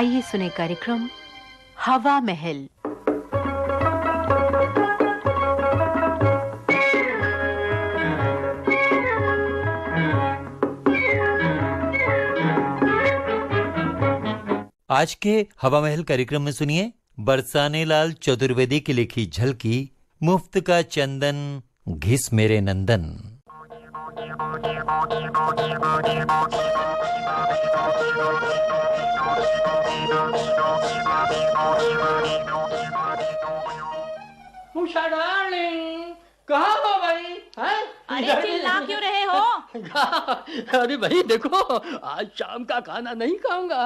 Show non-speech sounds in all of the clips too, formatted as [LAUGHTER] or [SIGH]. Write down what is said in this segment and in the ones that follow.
आइए सुने कार्यक्रम हवा महल। आज के हवा महल कार्यक्रम में सुनिए बरसाने लाल चतुर्वेदी की लिखी झलकी, मुफ़्त का चंदन, घिस मेरे नंदन। उषा डार्लिंग कहाँ हो भाई? हैं? अरे चिल्ला क्यों रहे हो? [LAUGHS] अरे भाई देखो आज शाम का खाना नहीं खाऊँगा।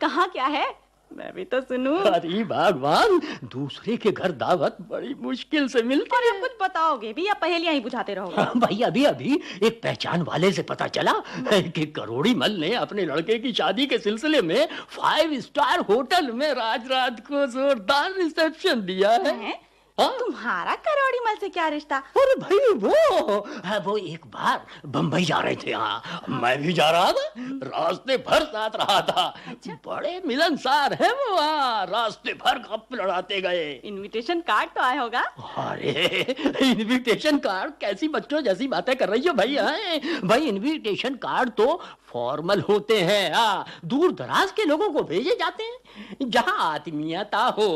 कहाँ क्या है? मैं भी तो सुनूं। अरे भगवान दूसरे के घर दावत बड़ी मुश्किल से मिलती अरे कुछ बताओगे भी या पहेलियाँ ही बुझाते रहोगे। भाई अभी अभी एक पहचान वाले से पता चला कि करोड़ी मल ने अपने लड़के की शादी के सिलसिले में फाइव स्टार होटल में राज रात को जोरदार रिसेप्शन दिया है। हैं? हाँ? तुम्हारा करोड़ी मल से क्या रिश्ता? अरे भाई वो हाँ, वो एक बार बम्बई जा रहे थे हाँ। मैं भी जा रहा था रास्ते भर साथ रहा था। अच्छा? बड़े मिलनसार है वो हाँ रास्ते भर गप लड़ाते गए। इनविटेशन कार्ड तो आया होगा। अरे इनविटेशन कार्ड कैसी बच्चों जैसी बातें कर रही हो भाई हाँ? भाई इनविटेशन कार्ड तो फॉर्मल होते हैं हाँ। दूर दराज के लोगों को भेजे जाते हैं। जहाँ आत्मीयता हो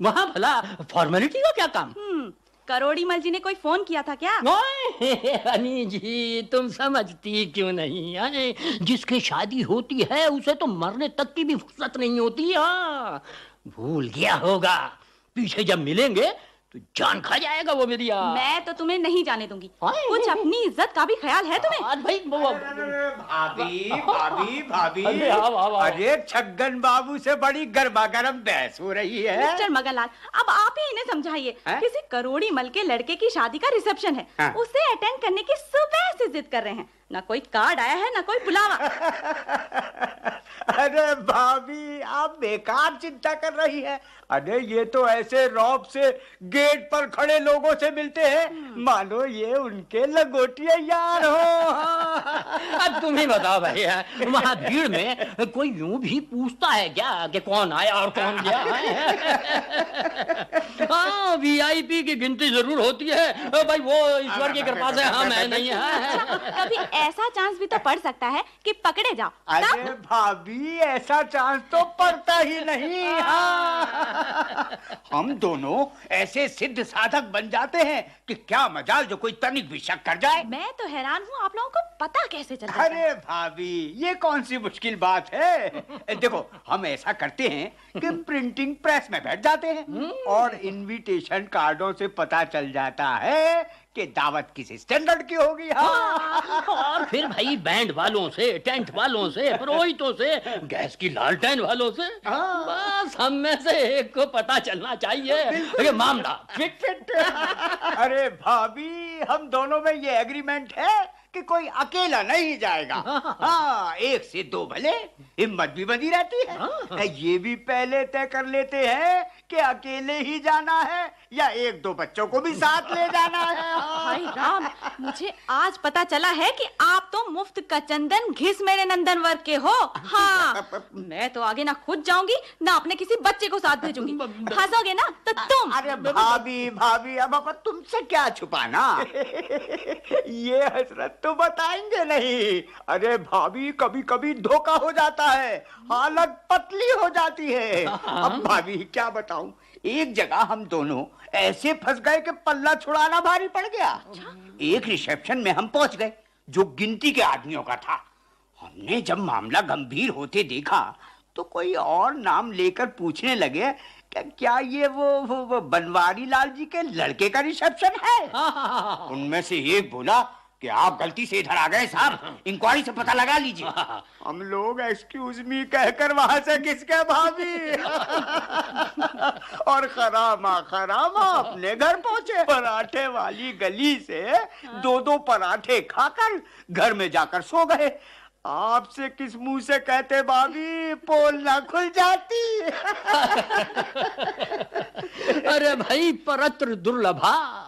वहाँ भला फॉर्मेलिटी का क्या काम? हम्म करोड़ी मल जी ने कोई फ़ोन किया था क्या? अनी जी तुम समझती क्यों नहीं? है जिसकी शादी होती है उसे तो मरने तक की भी फुर्सत नहीं होती हाँ। भूल गया होगा। पीछे जब मिलेंगे तो जान खा जाएगा वो मेरी यार। मैं तो तुम्हें नहीं जाने दूँगी। कुछ अपनी इज़्ज़त का भी ख्याल है तुम्हें? भाई भाभी भाभी भाभी। अरे छगन बाबू से बड़ी गर्मा गर्म बहस हो रही है। मिस्टर मगनलाल अब आप ही इन्हें समझाइए। किसी करोड़ी मल के लड़के की शादी का रिसेप्शन है। हाँ। उसे अटेंड करने की सुबह से जिद कर रहे हैं। ना कोई कार्ड आया है ना कोई बुलावा। [LAUGHS] बेकार चिंता कर रही है। अरे ये तो ऐसे रौब से गेट पर खड़े लोगों से मिलते हैं। मानो ये उनके लंगोटिया यार हो। [LAUGHS] अब तुम ही बताओ भैया वहाँ भीड़ में कोई यूँ भी पूछता है क्या कि कौन आया और कौन गया हाँ? [LAUGHS] वीआईपी की गिनती ज़रूर होती है। भाई वो ईश्वर की कृपा से हम है नहीं है। कभी ऐसा चांस भी तो पड़ सकता है कि पकड़े जाओ। अरे भाभी ऐसा चांस तो पड़ता ही नहीं। [LAUGHS] हाँ। हम दोनों ऐसे सिद्ध साधक बन जाते हैं कि क्या मजाल जो कोई तनिक भी शक कर जाए। मैं तो हैरान हूँ आप लोगों को पता कैसे चल अरे भाभी ये कौन सी मुश्किल बात है? [LAUGHS] देखो हम ऐसा करते हैं कि [LAUGHS] प्रिंटिंग प्रेस में बैठ जाते हैं और इनविटेशन कार्डों से पता चल जाता है कि दावत किसी स्टैंडर्ड की होगी हाँ। और फिर भाई बैंड वालों से टेंट वालों से पुरोहितों से गैस की लालटेन वालों से हाँ। बस हम में से एक को पता चलना चाहिए। अरे मामला। फिट [LAUGHS] फिट अरे भाभी हम दोनों में ये एग्रीमेंट है? कि कोई अकेला नहीं जाएगा। हाँ एक से दो भले हिम्मत भी बनी रहती है। ये भी पहले तय कर लेते हैं कि अकेले ही जाना है या एक दो बच्चों को भी साथ ले जाना है। [LAUGHS] भाई राम मुझे आज पता चला है कि आप तो मुफ़्त का चंदन घिस मेरे नंदन वर्ग के हो। हाँ मैं तो आगे ना खुद जाऊँगी ना अपने किसी बच्चे को साथ भेजूँगी। हंसोगे ना तो तुम। अरे भाभी भाभी अब अब तुमसे क्या छुपाना? [LAUGHS] ये हसरत तो बताएँगे नहीं। अरे भाभी कभी कभी धोखा हो जाता है। हालत पतली हो जाती है। अब भाभी क्या बताऊँ? एक जगह हम दोनों ऐसे फंस गए कि पल्ला छुड़ाना भारी पड़ गया। एक रिसेप्शन में हम पहुँच गए जो गिनती के आदमियों का था। हमने जब मामला गंभीर होते देखा तो कोई और नाम लेकर पूछने लगे कि क्या ये वो, वो, वो बनवारी लाल जी के लड़के का रिसेप्शन है। उनमें से एक बोला कि आप गलती से इधर आ गए साहब। इंक्वायरी से पता लगा लीजिए। [LAUGHS] हम लोग एक्सक्यूज मी कहकर वहाँ से किसके भाभी। [LAUGHS] और खरामा खरामा अपने घर पहुँचे। पराठे वाली गली से दो दो पराठे खाकर घर में जाकर सो गए। आपसे किस मुँह से कहते भाभी? पोल ना खुल जाती। [LAUGHS] अरे भाई परत्र दुर्लभा।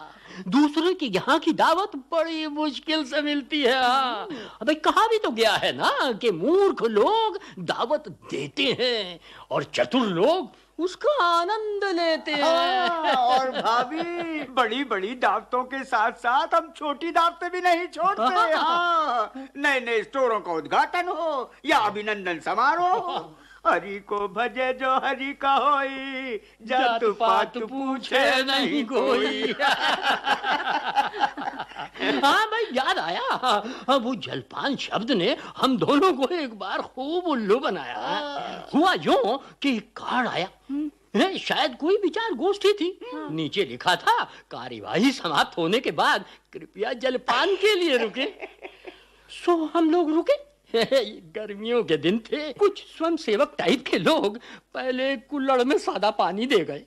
दूसरे की यहाँ की दावत बड़ी मुश्किल से मिलती है। हाँ अबे कहा भी तो गया है ना कि मूर्ख लोग दावत देते हैं और चतुर लोग उसका आनंद लेते हैं। हाँ, और भाभी बड़ी बड़ी दावतों के साथ साथ हम छोटी दावतें भी नहीं छोड़ते। [LAUGHS] हाँ नए नए स्टोरों का उद्घाटन हो या अभिनंदन समारोह हरि को भजे जो हरि का होई जात पात पूछे नहीं कोई। [LAUGHS] हाँ भाई याद आया। हाँ, वो जलपान शब्द ने हम दोनों को एक बार खूब उल्लू बनाया। हुआ यूँ कि कार्ड आया। है, शायद कोई विचार गोष्ठी थी। नीचे लिखा था कार्यवाही समाप्त होने के बाद कृपया जलपान के लिए रुके। [LAUGHS] सो हम लोग रुके। [LAUGHS] गर्मियों के दिन थे। कुछ स्वयं सेवक टाइप के लोग पहले कुल्लड़ में सादा पानी दे गए।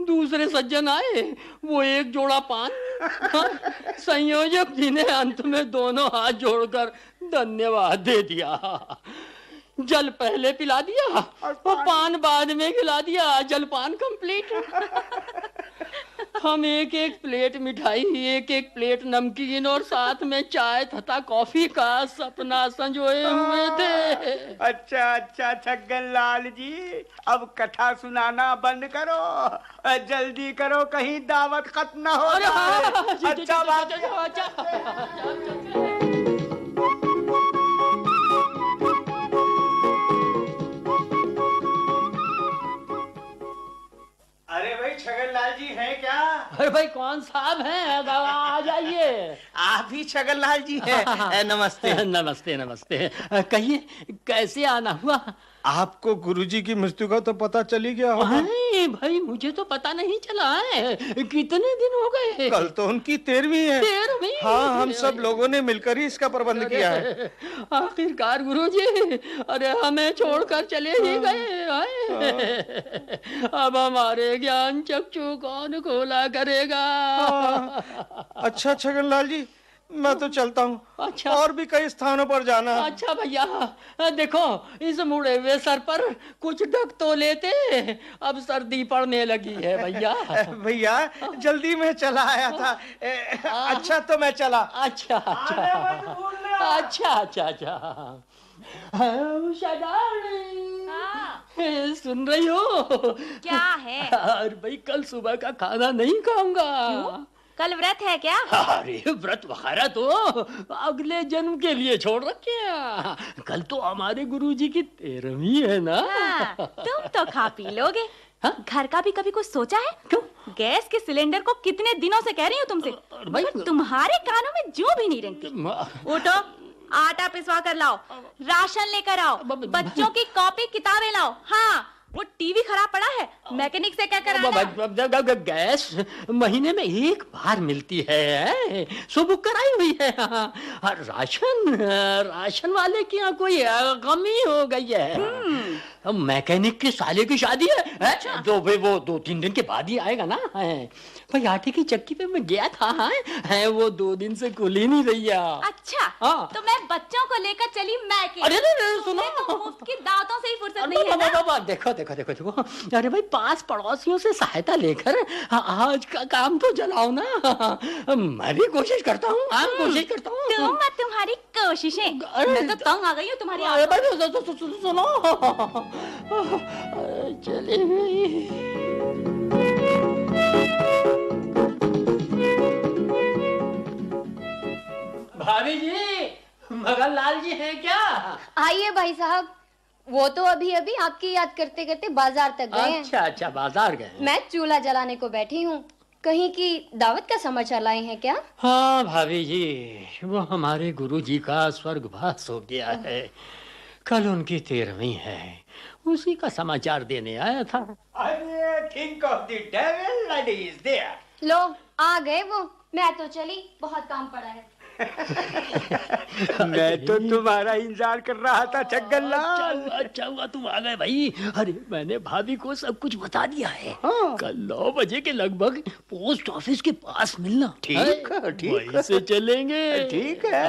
दूसरे सज्जन आए वो एक जोड़ा पान। हाँ, [LAUGHS] संयोजक जी ने अंत में दोनों हाथ जोड़कर धन्यवाद दे दिया। जल पहले पिला दिया और पान पान बाद में खिला दिया। जलपान कंप्लीट [LAUGHS] हम एक एक प्लेट मिठाई एक एक प्लेट नमकीन और साथ में चाय तथा कॉफ़ी का सपना संजोए हुए थे अच्छा अच्छा छगन लाल जी अब कथा सुनाना बंद करो जल्दी करो कहीं दावत खत्म न हो हाँ, जाए। अच्छा बात छगन लाल जी हैं क्या? अरे भाई कौन साहब हैं? आ जाइए। [LAUGHS] आप ही छगन लाल जी हैं। [LAUGHS] नमस्ते। नमस्ते नमस्ते। कहिए कैसे आना हुआ? आपको गुरुजी की मृत्यु का तो पता चल ही गया होगा। अरे भाई मुझे तो पता नहीं चला है। कितने दिन हो गए? कल तो उनकी तेरहवीं है। तेरहवीं? हाँ हम सब लोगों ने मिलकर ही इसका प्रबंध किया है। आखिरकार गुरुजी अरे हमें छोड़कर चले ही गए आए। अब हमारे ज्ञान चक्षु कौन खोला करेगा? अच्छा छगन लाल जी मैं तो चलता हूँ। अच्छा। और भी कई स्थानों पर जाना। अच्छा भैया देखो इस मुड़े हुए सर पर कुछ ढक तो लेते। अब सर्दी पड़ने लगी है भैया। [LAUGHS] भैया जल्दी में चला आया था। ए, अच्छा तो मैं चला। अच्छा अच्छा। अच्छा अच्छा अच्छा। हाँ, हाँ, सुन रही हो। क्या है? [LAUGHS] अरे भाई कल सुबह का खाना नहीं खाऊँगा। कल व्रत है क्या? [LAUGHS] अरे व्रत वगैरह तो अगले जन्म के लिए छोड़ रखे हैं। कल तो हमारे गुरुजी की तेरहवीं है ना। हाँ, तुम तो खा पी लोगे। हाँ? घर का भी कभी कुछ सोचा है? क्यों? गैस के सिलेंडर को कितने दिनों से कह रही हूँ तुमसे? भाई- तुम्हारे कानों में जो भी नहीं रेंगती म- उठो आटा पिसवा कर लाओ राशन लेकर आओ बच्चों की कॉपी किताबें लाओ। हाँ वो टीवी खराब पड़ा है। मैकेनिक से क्या ब- गैस महीने में एक बार मिलती है सो बुक कराई हुई है हाँ, राशन राशन वाले के यहाँ कोई कमी हो गई है। मैकेनिक के साले की शादी है, है? तो भाई वो दो तीन दिन के बाद ही आएगा ना है। भाई आटे की चक्की पे मैं गया था हाँ, है वो दो दिन से खुल ही नहीं रही है। अच्छा हाँ। तो मैं बच्चों को लेकर चली मैके अरे सुनो। तो मुफ़्त की दावतों से ही फुर्सत नहीं है ना? बाबा, देखो। देखो देखो देखो। अरे भाई पास पड़ोसियों से सहायता लेकर आज का काम तो चलाओ ना। मैं भी कोशिश करता हूँ हाँ कोशिश करता तुम हूँ और तुम्हारी कोशिशें अरे, तो तंग आ गई हूँ तुम्हारी अरे भाई सु- सु- सु- सुनो। चली गई भाभी जी मगन लाल जी हैं क्या? आइए भाई साहब। वो तो अभी अभी आपकी याद करते करते बाज़ार तक गए हैं। अच्छा अच्छा बाज़ार गए मैं चूल्हा जलाने को बैठी हूँ। कहीं की दावत का समाचार लाए हैं क्या? हाँ भाभी जी वो हमारे गुरु जी का स्वर्गवास हो गया है। कल उनकी तेरहवीं है। उसी का समाचार देने आया था। अरे think of the devil and is there लो आ गए वो। मैं तो चली बहुत काम पड़ा है। [LAUGHS] मैं तो तुम्हारा इंतज़ार कर रहा था छगन अच्छा लाल। अच्छा हुआ तुम आ गए भाई। अरे मैंने भाभी को सब कुछ बता दिया है। हाँ। कल नौ बजे के लगभग पोस्ट ऑफ़िस के पास मिलना। ठीक है, ठीक है। से चलेंगे। ठीक है।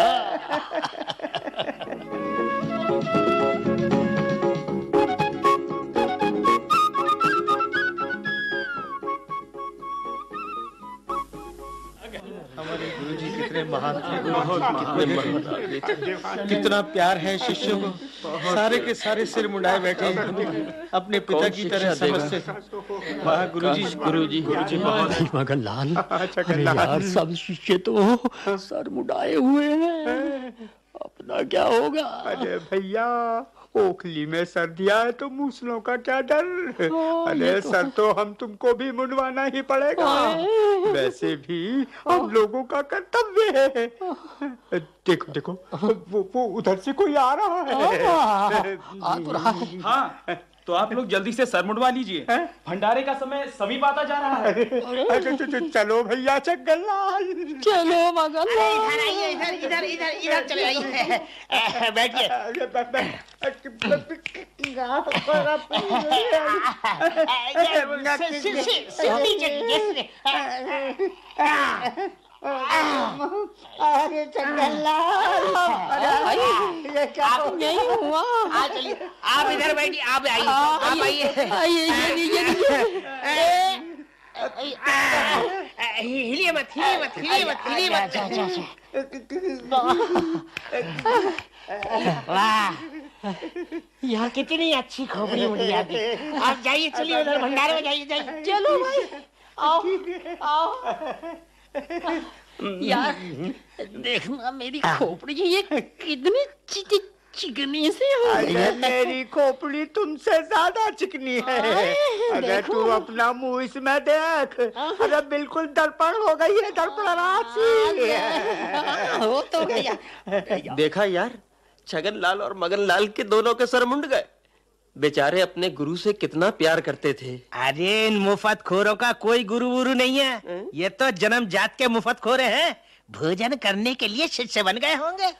महान थे कितना प्यार है शिष्य को। सारे के सारे सिर मुंडाए बैठे अपने पिता की तरह समझते वाह गुरुजी? गुरुजी गुरुजी [LAUGHS] मगन लाल। अरे यार सब शिष्य तो सर मुंडाए हुए हैं। अपना क्या होगा? अरे भैया ओखली में सर दिया है तो मूसलों का क्या डर? अरे सर तो हम तुमको भी मुंडवाना ही पड़ेगा। वैसे भी हम लोगों का कर्तव्य है। देखो देखो वो वो उधर से कोई आ रहा है। आ [LAUGHS] तो रहा है। हाँ तो आप लोग जल्दी से सर मुंडवा लीजिए भंडारे का समय समीप आता जा रहा है अरे च- च- चलो भैया चक्करलाल चलो मगन इधर आइए इधर इधर इधर इधर चले आइए बैठिए ब- ब- अरे ये नहीं हुआ। आप इधर बैठिए आप आइए। आप आइए। हिलिए मत हिलिए मत हिलिए मत हिलिए मत। वाह। यहाँ कितनी अच्छी खोपड़ी मुड़ी आती आप जाइए चलिए उधर भंडारे में जाइए जाइए। चलो भाई आओ आओ। यार देखना मेरी खोपड़ी ये कितनी चिकनी से हो गई अरे मेरी खोपड़ी तुमसे ज़्यादा चिकनी है अरे तू अपना मुँह इसमें देख अरे बिल्कुल दर्पण हो गई है दर्पण राशि हो तो गया देखा यार छगन लाल और मगन लाल के दोनों के सर मुंड गए बेचारे अपने गुरु से कितना प्यार करते थे। अरे इन मुफ़्त खोरों का कोई गुरु वुरु नहीं है। ये तो जन्म जात के मुफ़्त खोरे हैं। भोजन करने के लिए शिष्य बन गए होंगे।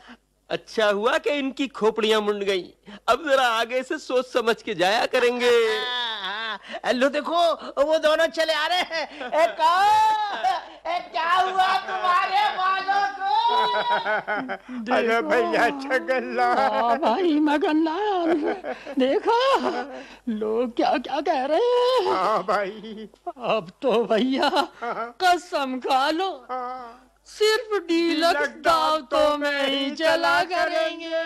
अच्छा हुआ कि इनकी खोपड़ियाँ मुंड गई। अब जरा आगे से सोच समझ के जाया करेंगे। हाँ, लो देखो वो दोनों चले आ रहे हैं। ए, ए, क्या हुआ तुम्हारे? अरे भैया छगनलाल हाँ भाई मगन लाल देखा लोग क्या क्या कह रहे हैं? हाँ भाई। अब तो भैया कसम खा लो। सिर्फ़ डीलक्स दावतों में ही चला करेंगे।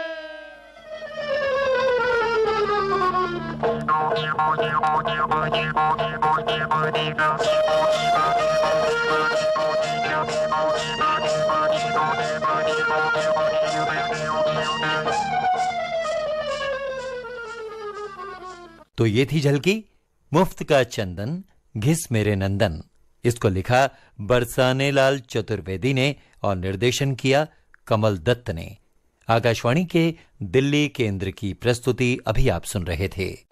तो ये थी झलकी। मुफ़्त का चंदन, घिस मेरे नंदन। इसको लिखा बरसाने लाल चतुर्वेदी ने और निर्देशन किया कमल दत्त ने। आकाशवाणी के दिल्ली केंद्र की प्रस्तुति अभी आप सुन रहे थे।